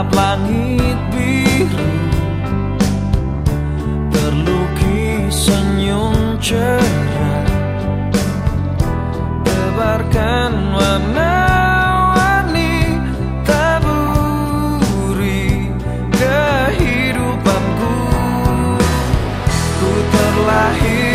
tatap langit biru. Terlukis senyum cerah. Tebarkan warna kehidupanku. Ku terlahir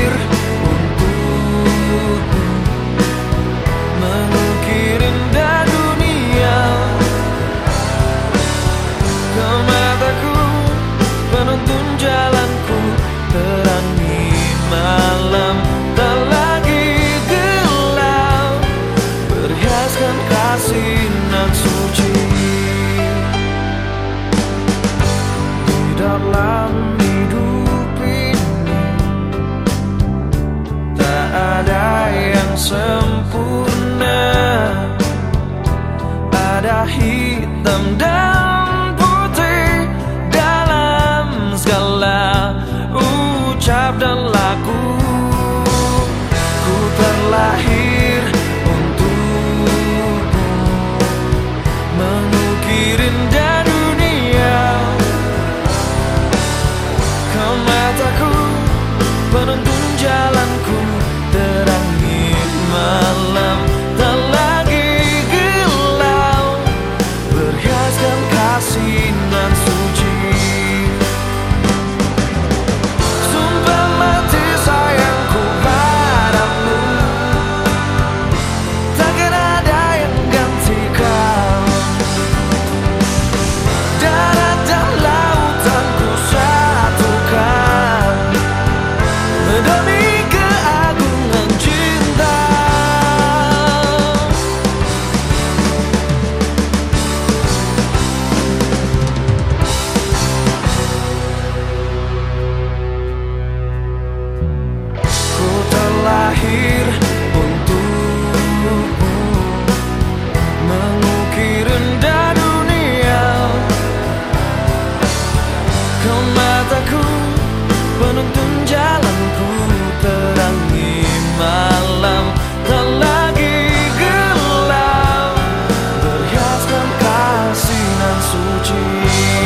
hitam dan putih dalam segala ucap dan laku ku terlahir mataku Penuntun jalanku Terangi malam. Tak lagi gelap Berhiaskan kasinan suci.